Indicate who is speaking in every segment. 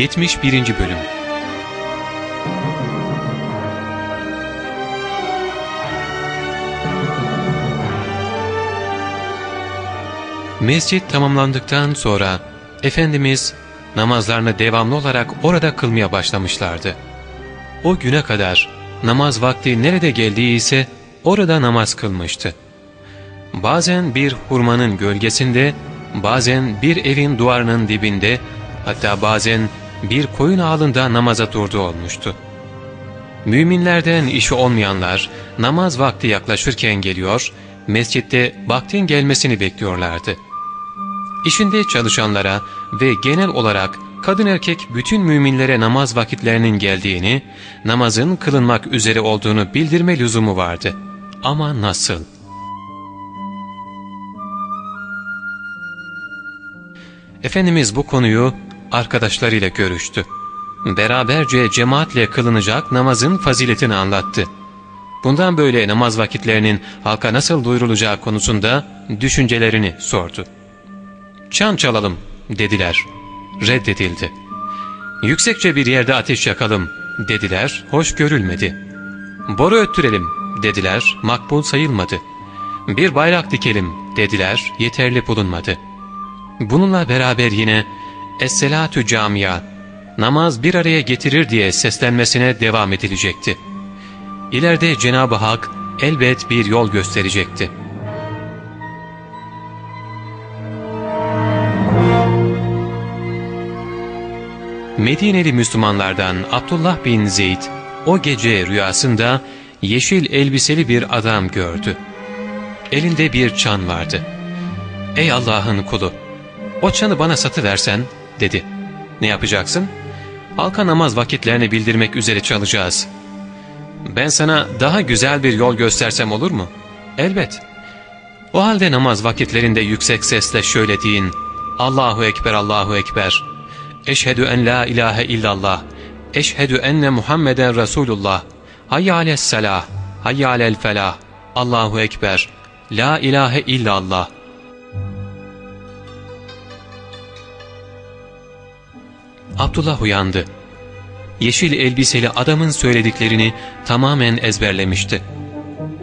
Speaker 1: 71. Bölüm Mescit tamamlandıktan sonra Efendimiz namazlarını devamlı olarak orada kılmaya başlamışlardı. O güne kadar namaz vakti nerede geldiği ise orada namaz kılmıştı. Bazen bir hurmanın gölgesinde, bazen bir evin duvarının dibinde, hatta bazen bir koyun ağlında namaza durdu olmuştu. Müminlerden işi olmayanlar namaz vakti yaklaşırken geliyor, mescitte vaktin gelmesini bekliyorlardı. İşinde çalışanlara ve genel olarak kadın erkek bütün müminlere namaz vakitlerinin geldiğini, namazın kılınmak üzere olduğunu bildirme lüzumu vardı. Ama nasıl? Efendimiz bu konuyu arkadaşlarıyla görüştü. Beraberce cemaatle kılınacak namazın faziletini anlattı. Bundan böyle namaz vakitlerinin halka nasıl duyurulacağı konusunda düşüncelerini sordu. ''Çan çalalım.'' dediler. Reddedildi. ''Yüksekçe bir yerde ateş yakalım.'' dediler. Hoş görülmedi. ''Boru öttürelim.'' dediler. Makbul sayılmadı. ''Bir bayrak dikelim.'' dediler. Yeterli bulunmadı. Bununla beraber yine Es-Selatü Camia, namaz bir araya getirir diye seslenmesine devam edilecekti. İleride Cenab-ı Hak elbet bir yol gösterecekti. Medineli Müslümanlardan Abdullah bin Zeyd o gece rüyasında yeşil elbiseli bir adam gördü. Elinde bir çan vardı. ''Ey Allah'ın kulu, o çanı bana satıversen.'' Dedi. ''Ne yapacaksın?'' ''Halka namaz vakitlerini bildirmek üzere çalacağız.'' ''Ben sana daha güzel bir yol göstersem olur mu?'' ''Elbet.'' O halde namaz vakitlerinde yüksek sesle şöyle deyin. Allahu Ekber, Allahu Ekber. Eşhedü en la ilahe illallah. Eşhedü enne Muhammeden Resulullah. Hayya aleyhisselah. Hayya alel felah. Allahu Ekber. La ilahe illallah. Abdullah uyandı. Yeşil elbiseli adamın söylediklerini tamamen ezberlemişti.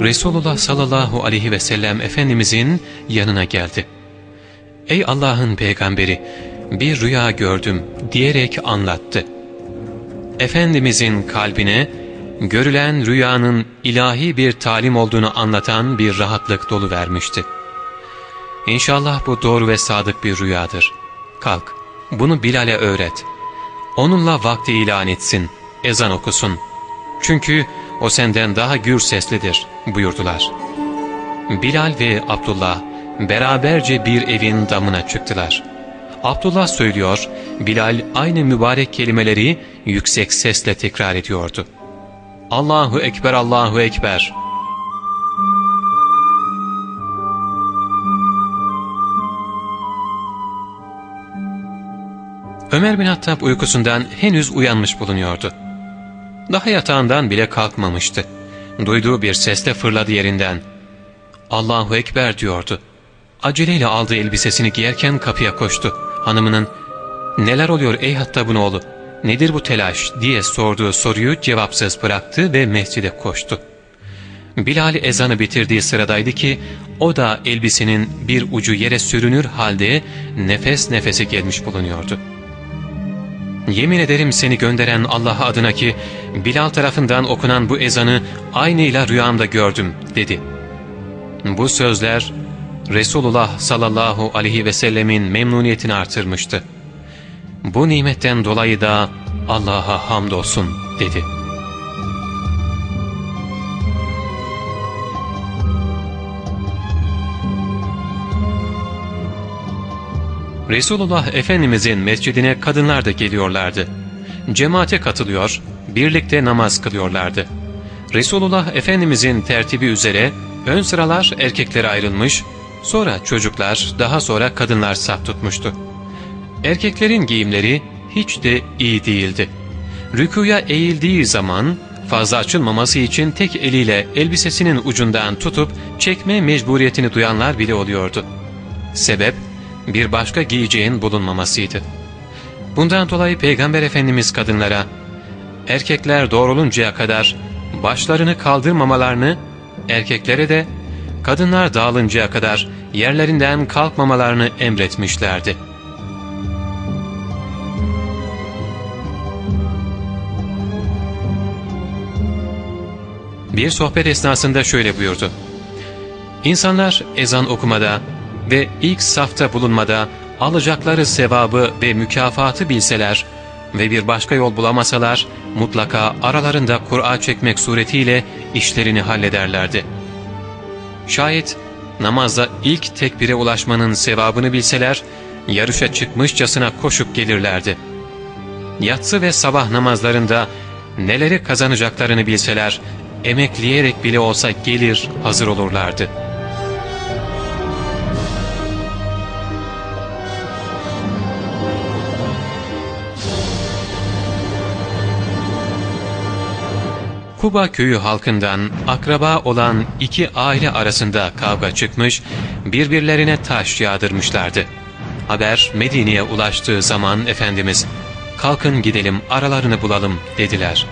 Speaker 1: Resulullah sallallahu aleyhi ve sellem Efendimizin yanına geldi. ''Ey Allah'ın peygamberi, bir rüya gördüm.'' diyerek anlattı. Efendimizin kalbine görülen rüyanın ilahi bir talim olduğunu anlatan bir rahatlık dolu vermişti. İnşallah bu doğru ve sadık bir rüyadır. Kalk, bunu Bilal'e öğret. Onunla vakti ilan etsin, ezan okusun. Çünkü o senden daha gür seslidir buyurdular. Bilal ve Abdullah beraberce bir evin damına çıktılar. Abdullah söylüyor, Bilal aynı mübarek kelimeleri yüksek sesle tekrar ediyordu. Allahu Ekber, Allahu Ekber. Ömer bin Hattab uykusundan henüz uyanmış bulunuyordu. Daha yatağından bile kalkmamıştı. Duyduğu bir sesle fırladı yerinden. Allahu Ekber diyordu. Aceleyle aldığı elbisesini giyerken kapıya koştu. Hanımının ''Neler oluyor ey Hattab'ın oğlu? Nedir bu telaş?'' diye sorduğu soruyu cevapsız bıraktı ve mescide koştu. Bilal ezanı bitirdiği sıradaydı ki o da elbisenin bir ucu yere sürünür halde nefes nefese gelmiş bulunuyordu. Yemin ederim seni gönderen Allah adına ki Bilal tarafından okunan bu ezanı aynıyla rüyamda gördüm dedi. Bu sözler Resulullah sallallahu aleyhi ve sellemin memnuniyetini artırmıştı. Bu nimetten dolayı da Allah'a hamdolsun dedi. Resulullah Efendimizin mescidine kadınlar da geliyorlardı. Cemaate katılıyor, birlikte namaz kılıyorlardı. Resulullah Efendimizin tertibi üzere ön sıralar erkeklere ayrılmış, sonra çocuklar, daha sonra kadınlar saf tutmuştu. Erkeklerin giyimleri hiç de iyi değildi. Rükuya eğildiği zaman fazla açılmaması için tek eliyle elbisesinin ucundan tutup çekme mecburiyetini duyanlar bile oluyordu. Sebep bir başka giyeceğin bulunmamasıydı. Bundan dolayı Peygamber Efendimiz kadınlara, erkekler doğruluncaya kadar başlarını kaldırmamalarını, erkeklere de kadınlar dağılıncaya kadar yerlerinden kalkmamalarını emretmişlerdi. Bir sohbet esnasında şöyle buyurdu. İnsanlar ezan okumada ve ilk safta bulunmada alacakları sevabı ve mükafatı bilseler ve bir başka yol bulamasalar mutlaka aralarında Kur'a çekmek suretiyle işlerini hallederlerdi. Şayet namazda ilk tekbire ulaşmanın sevabını bilseler yarışa çıkmışçasına koşup gelirlerdi. Yatsı ve sabah namazlarında neleri kazanacaklarını bilseler emekleyerek bile olsa gelir hazır olurlardı.'' Kuba köyü halkından akraba olan iki aile arasında kavga çıkmış, birbirlerine taş yağdırmışlardı. Haber Medine'ye ulaştığı zaman Efendimiz, ''Kalkın gidelim, aralarını bulalım.'' dediler.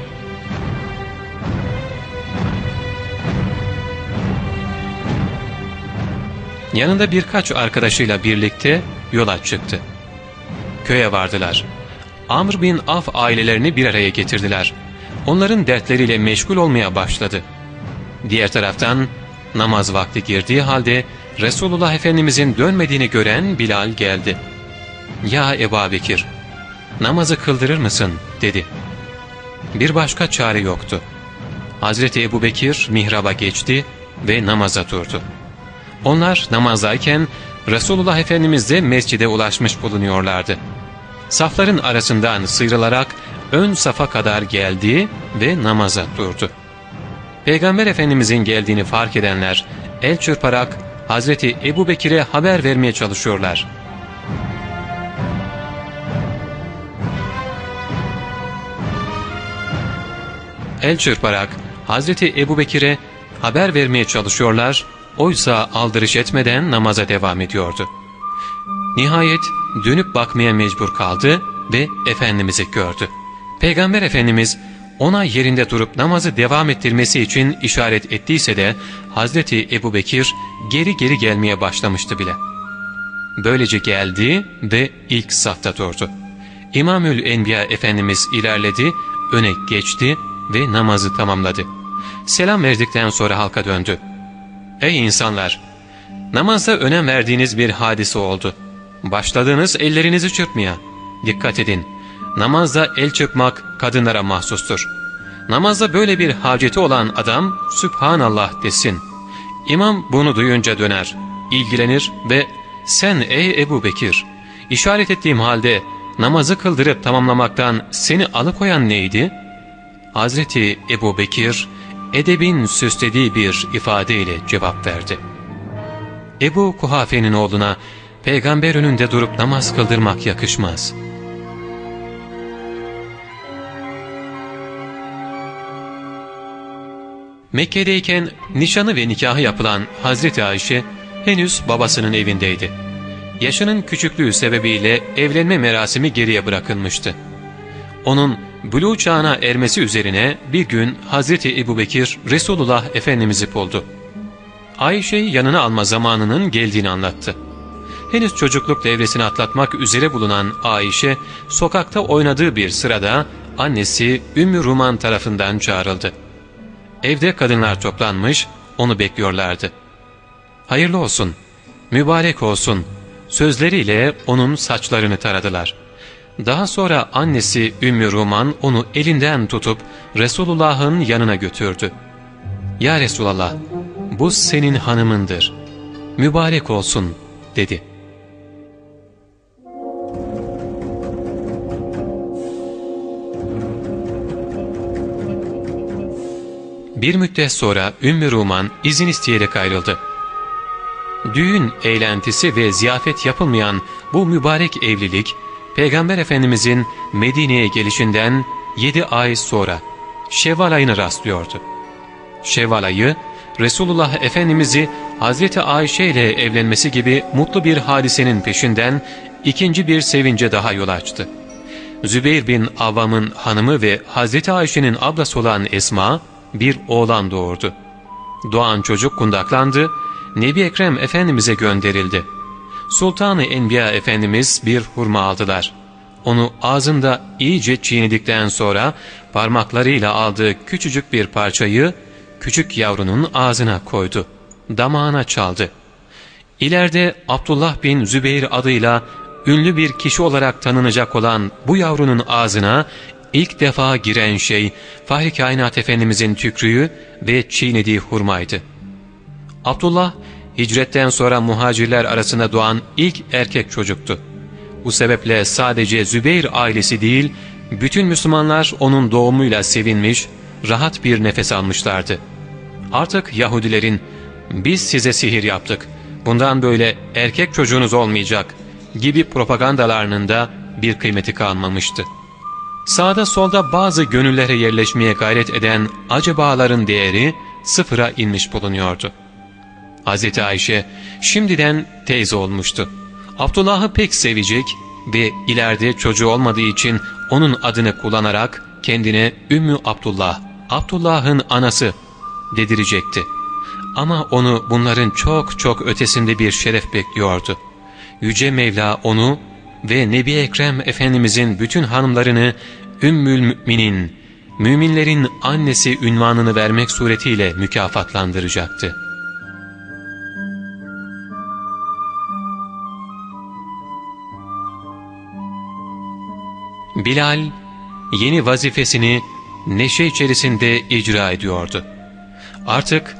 Speaker 1: Yanında birkaç arkadaşıyla birlikte yola çıktı. Köye vardılar. Amr bin Af ailelerini bir araya getirdiler onların dertleriyle meşgul olmaya başladı. Diğer taraftan namaz vakti girdiği halde Resulullah Efendimizin dönmediğini gören Bilal geldi. ''Ya Ebu Bekir, namazı kıldırır mısın?'' dedi. Bir başka çare yoktu. Hazreti Ebu Bekir mihraba geçti ve namaza durdu. Onlar namazdayken Resulullah Efendimiz de mescide ulaşmış bulunuyorlardı. Safların arasından sıyrılarak ön safa kadar geldi ve namaza durdu. Peygamber Efendimizin geldiğini fark edenler el çırparak Hazreti Ebu Bekir'e haber vermeye çalışıyorlar. El çırparak Hazreti Ebu Bekir'e haber vermeye çalışıyorlar, oysa aldırış etmeden namaza devam ediyordu. Nihayet dönüp bakmaya mecbur kaldı ve Efendimiz'i gördü. Peygamber Efendimiz ona yerinde durup namazı devam ettirmesi için işaret ettiyse de Hazreti Ebu Bekir geri geri gelmeye başlamıştı bile. Böylece geldi ve ilk safta durdu. İmamül Enbiya Efendimiz ilerledi, öne geçti ve namazı tamamladı. Selam verdikten sonra halka döndü. Ey insanlar! Namazda önem verdiğiniz bir hadise oldu. Başladığınız ellerinizi çırpmaya. Dikkat edin namazda el çırpmak kadınlara mahsustur. Namazda böyle bir haceti olan adam Sübhanallah desin. İmam bunu duyunca döner, ilgilenir ve sen ey Ebu Bekir, işaret ettiğim halde namazı kıldırıp tamamlamaktan seni alıkoyan neydi? Hazreti Ebu Bekir, edebin süslediği bir ifadeyle cevap verdi. Ebu Kuhafe'nin oğluna peygamber önünde durup namaz kıldırmak yakışmaz.'' Mekke'deyken nişanı ve nikahı yapılan Hazreti Ayşe henüz babasının evindeydi. Yaşının küçüklüğü sebebiyle evlenme merasimi geriye bırakılmıştı. Onun buluğ çağına ermesi üzerine bir gün Hazreti Ebubekir Resulullah Efendimiz'i buldu. Ayşe'yi yanına alma zamanının geldiğini anlattı. Henüz çocukluk devresini atlatmak üzere bulunan Ayşe, sokakta oynadığı bir sırada annesi Ümmü Ruman tarafından çağrıldı. Evde kadınlar toplanmış, onu bekliyorlardı. Hayırlı olsun, mübarek olsun sözleriyle onun saçlarını taradılar. Daha sonra annesi Ümmü Ruman onu elinden tutup Resulullah'ın yanına götürdü. ''Ya Resulallah, bu senin hanımındır. Mübarek olsun.'' dedi. Bir müddet sonra Ümmü Ruman izin isteyerek ayrıldı. Düğün eğlentisi ve ziyafet yapılmayan bu mübarek evlilik, Peygamber Efendimizin Medine'ye gelişinden yedi ay sonra Şevval ayına rastlıyordu. Şevval ayı, Resulullah Efendimiz'i Hazreti Ayşe ile evlenmesi gibi mutlu bir hadisenin peşinden ikinci bir sevince daha yol açtı. Zübeyir bin Avvam'ın hanımı ve Hazreti Ayşe'nin ablası olan Esma bir oğlan doğurdu. Doğan çocuk kundaklandı, Nebi Ekrem Efendimiz'e gönderildi. Sultanı Enbiya Efendimiz bir hurma aldılar. Onu ağzında iyice çiğnedikten sonra parmaklarıyla aldığı küçücük bir parçayı küçük yavrunun ağzına koydu. Damağına çaldı. İleride Abdullah bin Zübeyir adıyla ünlü bir kişi olarak tanınacak olan bu yavrunun ağzına ilk defa giren şey Fahri Kainat Efendimizin tükrüğü ve çiğnediği hurmaydı. Abdullah hicretten sonra muhacirler arasında doğan ilk erkek çocuktu. Bu sebeple sadece Zübeyir ailesi değil, bütün Müslümanlar onun doğumuyla sevinmiş, rahat bir nefes almışlardı. Artık Yahudilerin, biz size sihir yaptık, bundan böyle erkek çocuğunuz olmayacak gibi propagandalarının da bir kıymeti kalmamıştı. Sağda solda bazı gönüllere yerleşmeye gayret eden acabaların değeri sıfıra inmiş bulunuyordu. Hz. Ayşe şimdiden teyze olmuştu. Abdullah'ı pek sevecek ve ileride çocuğu olmadığı için onun adını kullanarak kendine Ümmü Abdullah, Abdullah'ın anası dedirecekti. Ama onu bunların çok çok ötesinde bir şeref bekliyordu. Yüce Mevla onu ve Nebi Ekrem Efendimizin bütün hanımlarını Ümmül Müminin, müminlerin annesi ünvanını vermek suretiyle mükafatlandıracaktı. Bilal yeni vazifesini neşe içerisinde icra ediyordu. Artık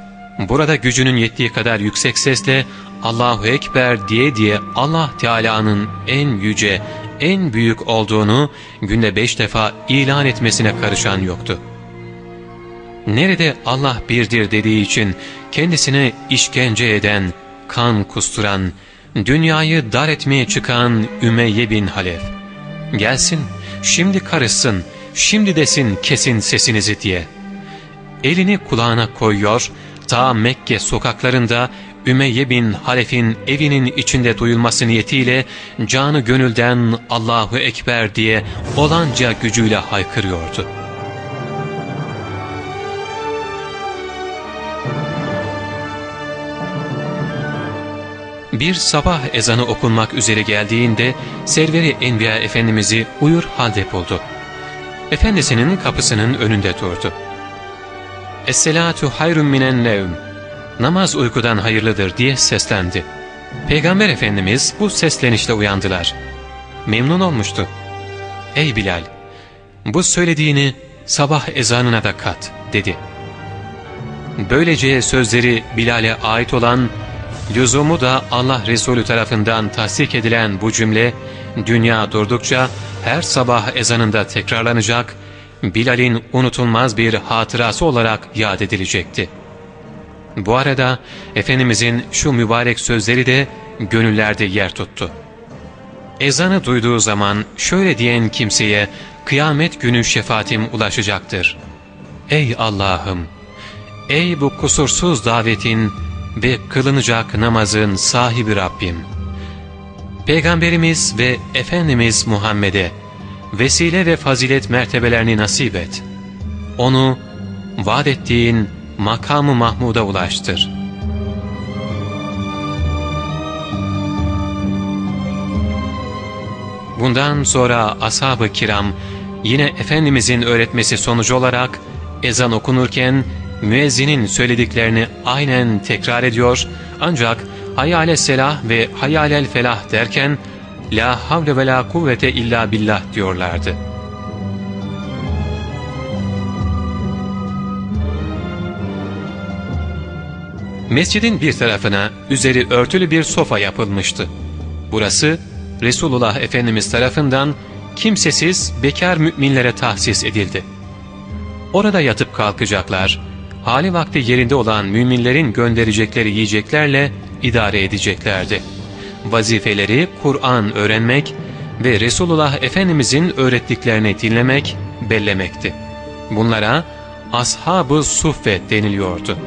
Speaker 1: burada gücünün yettiği kadar yüksek sesle Allahu Ekber diye diye Allah Teala'nın en yüce, en büyük olduğunu günde beş defa ilan etmesine karışan yoktu. Nerede Allah birdir dediği için kendisine işkence eden, kan kusturan, dünyayı dar etmeye çıkan Ümeyye bin Halef. Gelsin, şimdi karışsın, şimdi desin kesin sesinizi diye. Elini kulağına koyuyor, ta Mekke sokaklarında Ümeyye bin Halef'in evinin içinde duyulması niyetiyle canı gönülden Allahu Ekber diye olanca gücüyle haykırıyordu. Bir sabah ezanı okunmak üzere geldiğinde Serveri Enbiya Efendimiz'i uyur halde buldu. Efendisinin kapısının önünde durdu. Es-selatu hayrun minen nevm namaz uykudan hayırlıdır diye seslendi. Peygamber Efendimiz bu seslenişle uyandılar. Memnun olmuştu. Ey Bilal! Bu söylediğini sabah ezanına da kat dedi. Böylece sözleri Bilal'e ait olan, lüzumu da Allah Resulü tarafından tasdik edilen bu cümle, dünya durdukça her sabah ezanında tekrarlanacak, Bilal'in unutulmaz bir hatırası olarak yad edilecekti.'' Bu arada Efendimizin şu mübarek sözleri de gönüllerde yer tuttu. Ezanı duyduğu zaman şöyle diyen kimseye kıyamet günü şefaatim ulaşacaktır. Ey Allah'ım! Ey bu kusursuz davetin ve kılınacak namazın sahibi Rabbim! Peygamberimiz ve Efendimiz Muhammed'e vesile ve fazilet mertebelerini nasip et. Onu vaat ettiğin makamı Mahmud'a ulaştır. Bundan sonra ashab-ı kiram yine Efendimizin öğretmesi sonucu olarak ezan okunurken müezzinin söylediklerini aynen tekrar ediyor ancak hayale selah ve hayalel felah derken la havle ve la kuvvete illa billah diyorlardı. Mescidin bir tarafına üzeri örtülü bir sofa yapılmıştı. Burası Resulullah Efendimiz tarafından kimsesiz bekar müminlere tahsis edildi. Orada yatıp kalkacaklar, hali vakti yerinde olan müminlerin gönderecekleri yiyeceklerle idare edeceklerdi. Vazifeleri Kur'an öğrenmek ve Resulullah Efendimizin öğrettiklerini dinlemek, bellemekti. Bunlara Ashab-ı deniliyordu.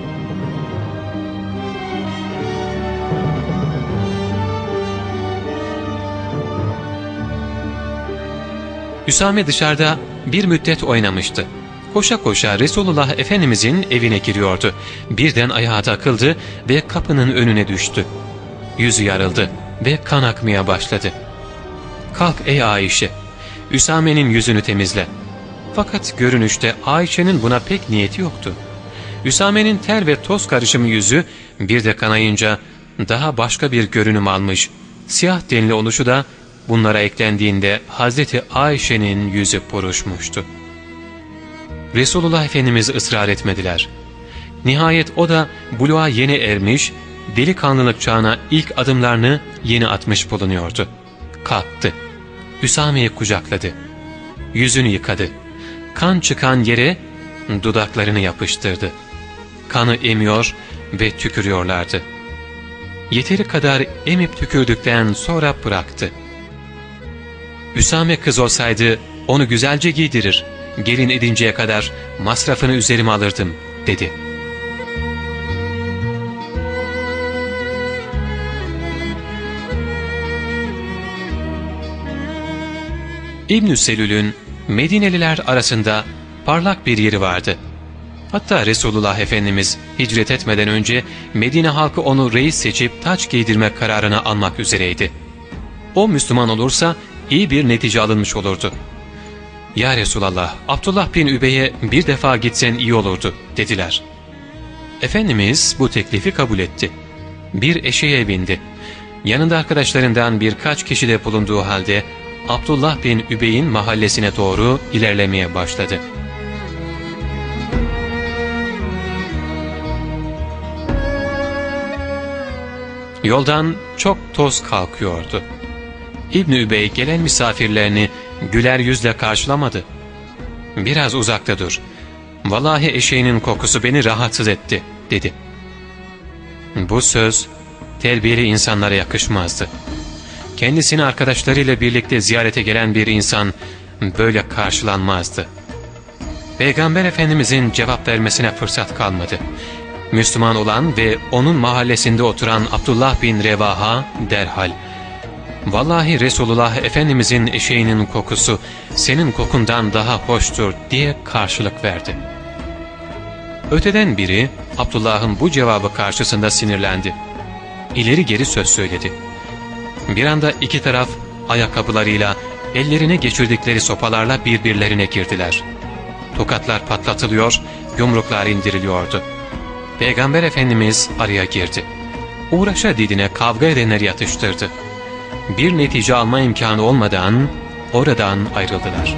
Speaker 1: Üsame dışarıda bir müddet oynamıştı. Koşa koşa Resulullah Efendimizin evine giriyordu. Birden ayağa takıldı ve kapının önüne düştü. Yüzü yarıldı ve kan akmaya başladı. ''Kalk ey Ayşe, Üsame'nin yüzünü temizle.'' Fakat görünüşte Ayşe'nin buna pek niyeti yoktu. Üsame'nin ter ve toz karışımı yüzü bir de kanayınca daha başka bir görünüm almış. Siyah denli oluşu da bunlara eklendiğinde Hazreti Ayşe'nin yüzü buruşmuştu. Resulullah Efendimiz ısrar etmediler. Nihayet o da buluğa yeni ermiş, delikanlılık çağına ilk adımlarını yeni atmış bulunuyordu. Kalktı. Üsame'yi kucakladı. Yüzünü yıkadı. Kan çıkan yere dudaklarını yapıştırdı. Kanı emiyor ve tükürüyorlardı. Yeteri kadar emip tükürdükten sonra bıraktı. Üsame kız olsaydı onu güzelce giydirir, gelin edinceye kadar masrafını üzerime alırdım dedi. İbn-i Selül'ün Medineliler arasında parlak bir yeri vardı. Hatta Resulullah Efendimiz hicret etmeden önce Medine halkı onu reis seçip taç giydirme kararını almak üzereydi. O Müslüman olursa iyi bir netice alınmış olurdu. ''Ya Resulallah, Abdullah bin Übey'e bir defa gitsen iyi olurdu.'' dediler. Efendimiz bu teklifi kabul etti. Bir eşeğe bindi. Yanında arkadaşlarından birkaç kişi de bulunduğu halde Abdullah bin Übey'in mahallesine doğru ilerlemeye başladı. Yoldan çok toz kalkıyordu. İbn Übey gelen misafirlerini güler yüzle karşılamadı. ''Biraz uzakta dur. Vallahi eşeğinin kokusu beni rahatsız etti.'' dedi. Bu söz terbiyeli insanlara yakışmazdı. Kendisini arkadaşlarıyla birlikte ziyarete gelen bir insan böyle karşılanmazdı. Peygamber Efendimizin cevap vermesine fırsat kalmadı. Müslüman olan ve onun mahallesinde oturan Abdullah bin Revaha derhal ''Vallahi Resulullah Efendimizin eşeğinin kokusu senin kokundan daha hoştur.'' diye karşılık verdi. Öteden biri Abdullah'ın bu cevabı karşısında sinirlendi. İleri geri söz söyledi. Bir anda iki taraf ayakkabılarıyla ellerine geçirdikleri sopalarla birbirlerine girdiler. Tokatlar patlatılıyor, yumruklar indiriliyordu. Peygamber Efendimiz araya girdi. Uğraşa didine kavga edenleri yatıştırdı. Bir netice alma imkanı olmadan oradan ayrıldılar.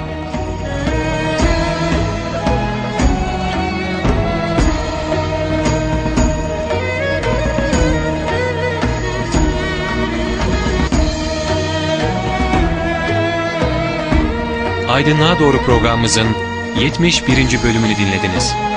Speaker 1: Aydınlığa Doğru programımızın 71. bölümünü dinlediniz.